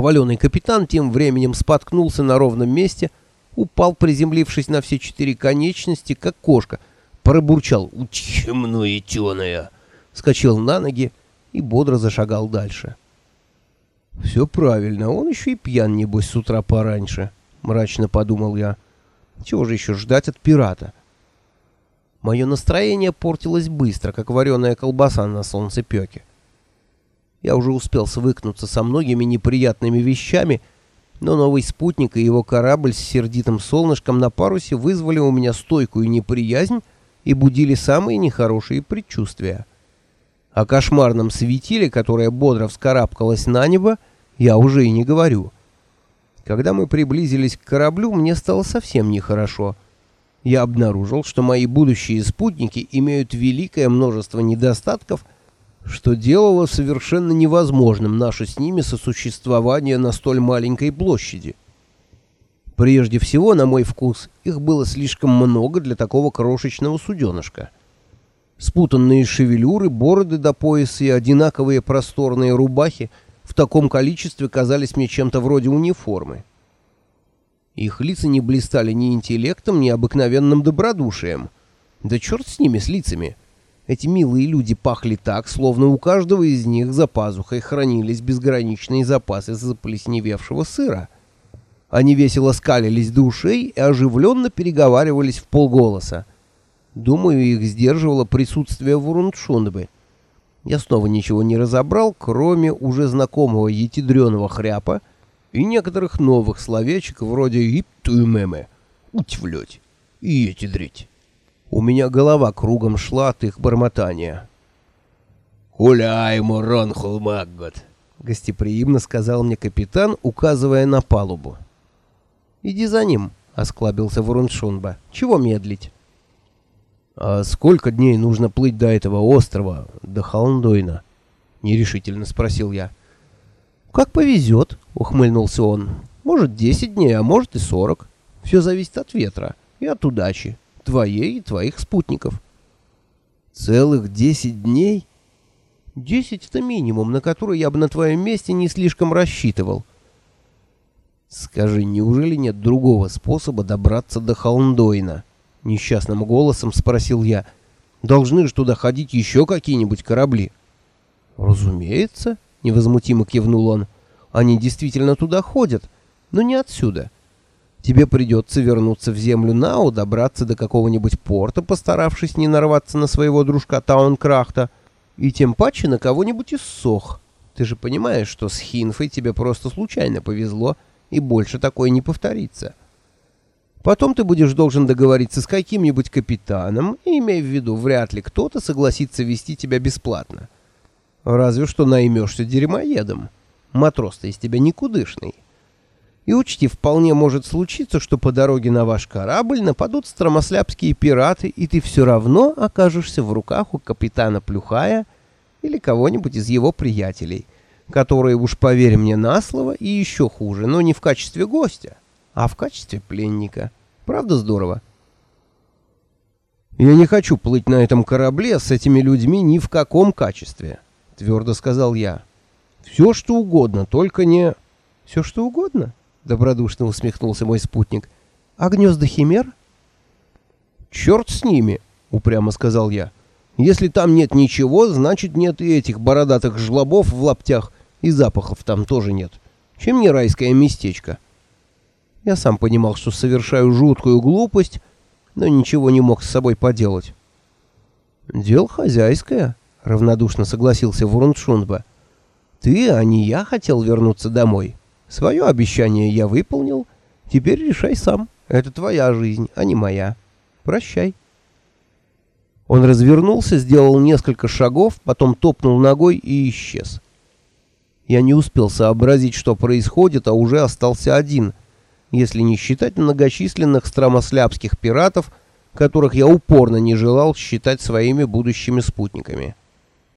Хваленый капитан тем временем споткнулся на ровном месте, упал, приземлившись на все четыре конечности, как кошка, пробурчал «Темное теное!» вскочил на ноги и бодро зашагал дальше. «Все правильно, он еще и пьян, небось, с утра пораньше», — мрачно подумал я. «Чего же еще ждать от пирата?» Мое настроение портилось быстро, как вареная колбаса на солнцепеке. Я уже успел свыкнуться со многими неприятными вещами, но новый спутник и его корабль с сердитым солнышком на парусе вызвали у меня стойкую неприязнь и будили самые нехорошие предчувствия. О кошмарном светиле, которое бодро вскарабкалось на небо, я уже и не говорю. Когда мы приблизились к кораблю, мне стало совсем нехорошо. Я обнаружил, что мои будущие спутники имеют великое множество недостатков, что делало совершенно невозможным наше с ними сосуществование на столь маленькой площади. Прежде всего, на мой вкус, их было слишком много для такого крошечного суденышка. Спутанные шевелюры, бороды до пояса и одинаковые просторные рубахи в таком количестве казались мне чем-то вроде униформы. Их лица не блистали ни интеллектом, ни обыкновенным добродушием. Да черт с ними, с лицами. Эти милые люди пахли так, словно у каждого из них за пазухой хранились безграничные запасы заплесневевшего сыра. Они весело скалились до ушей и оживленно переговаривались в полголоса. Думаю, их сдерживало присутствие Вурундшундбы. Я снова ничего не разобрал, кроме уже знакомого етидреного хряпа и некоторых новых словечек вроде «иптуемеме», «утьвлёть» и «етидрить». У меня голова кругом шла от их бормотания. «Хуляй, Мурон Хулмаггот!» — гостеприимно сказал мне капитан, указывая на палубу. «Иди за ним», — осклабился Вуруншунба. «Чего медлить?» «А сколько дней нужно плыть до этого острова, до Халндойна?» — нерешительно спросил я. «Как повезет», — ухмыльнулся он. «Может, десять дней, а может и сорок. Все зависит от ветра и от удачи, твоей и твоих спутников». «Целых десять дней?» «Десять — это минимум, на который я бы на твоем месте не слишком рассчитывал». «Скажи, неужели нет другого способа добраться до Халндойна?» — несчастным голосом спросил я. «Должны же туда ходить еще какие-нибудь корабли». «Разумеется», — невозмутимо кивнул он. «Они действительно туда ходят, но не отсюда. Тебе придется вернуться в землю Нау, добраться до какого-нибудь порта, постаравшись не нарваться на своего дружка Таункрахта, и тем паче на кого-нибудь из Сох. Ты же понимаешь, что с Хинфой тебе просто случайно повезло, и больше такое не повторится». Потом ты будешь должен договориться с каким-нибудь капитаном, и, имея в виду, вряд ли кто-то согласится вести тебя бесплатно. Разве что наймешься дерьмоедом. Матрос-то из тебя никудышный. И учти, вполне может случиться, что по дороге на ваш корабль нападут стромосляпские пираты, и ты все равно окажешься в руках у капитана Плюхая или кого-нибудь из его приятелей, которые, уж поверь мне на слово, и еще хуже, но не в качестве гостя, а в качестве пленника. Правда здорово? «Я не хочу плыть на этом корабле с этими людьми ни в каком качестве», — твердо сказал я. «Все, что угодно, только не...» «Все, что угодно?» — добродушно усмехнулся мой спутник. «А гнезда химер?» «Черт с ними!» — упрямо сказал я. «Если там нет ничего, значит нет и этих бородатых жлобов в лаптях, и запахов там тоже нет. Чем не райское местечко?» Я сам понимал, что совершаю жуткую глупость, но ничего не мог с собой поделать. «Дело хозяйское», — равнодушно согласился Вуруншунба. «Ты, а не я, хотел вернуться домой. Свое обещание я выполнил. Теперь решай сам. Это твоя жизнь, а не моя. Прощай». Он развернулся, сделал несколько шагов, потом топнул ногой и исчез. Я не успел сообразить, что происходит, а уже остался один — если не считать многочисленных стромослябских пиратов, которых я упорно не желал считать своими будущими спутниками.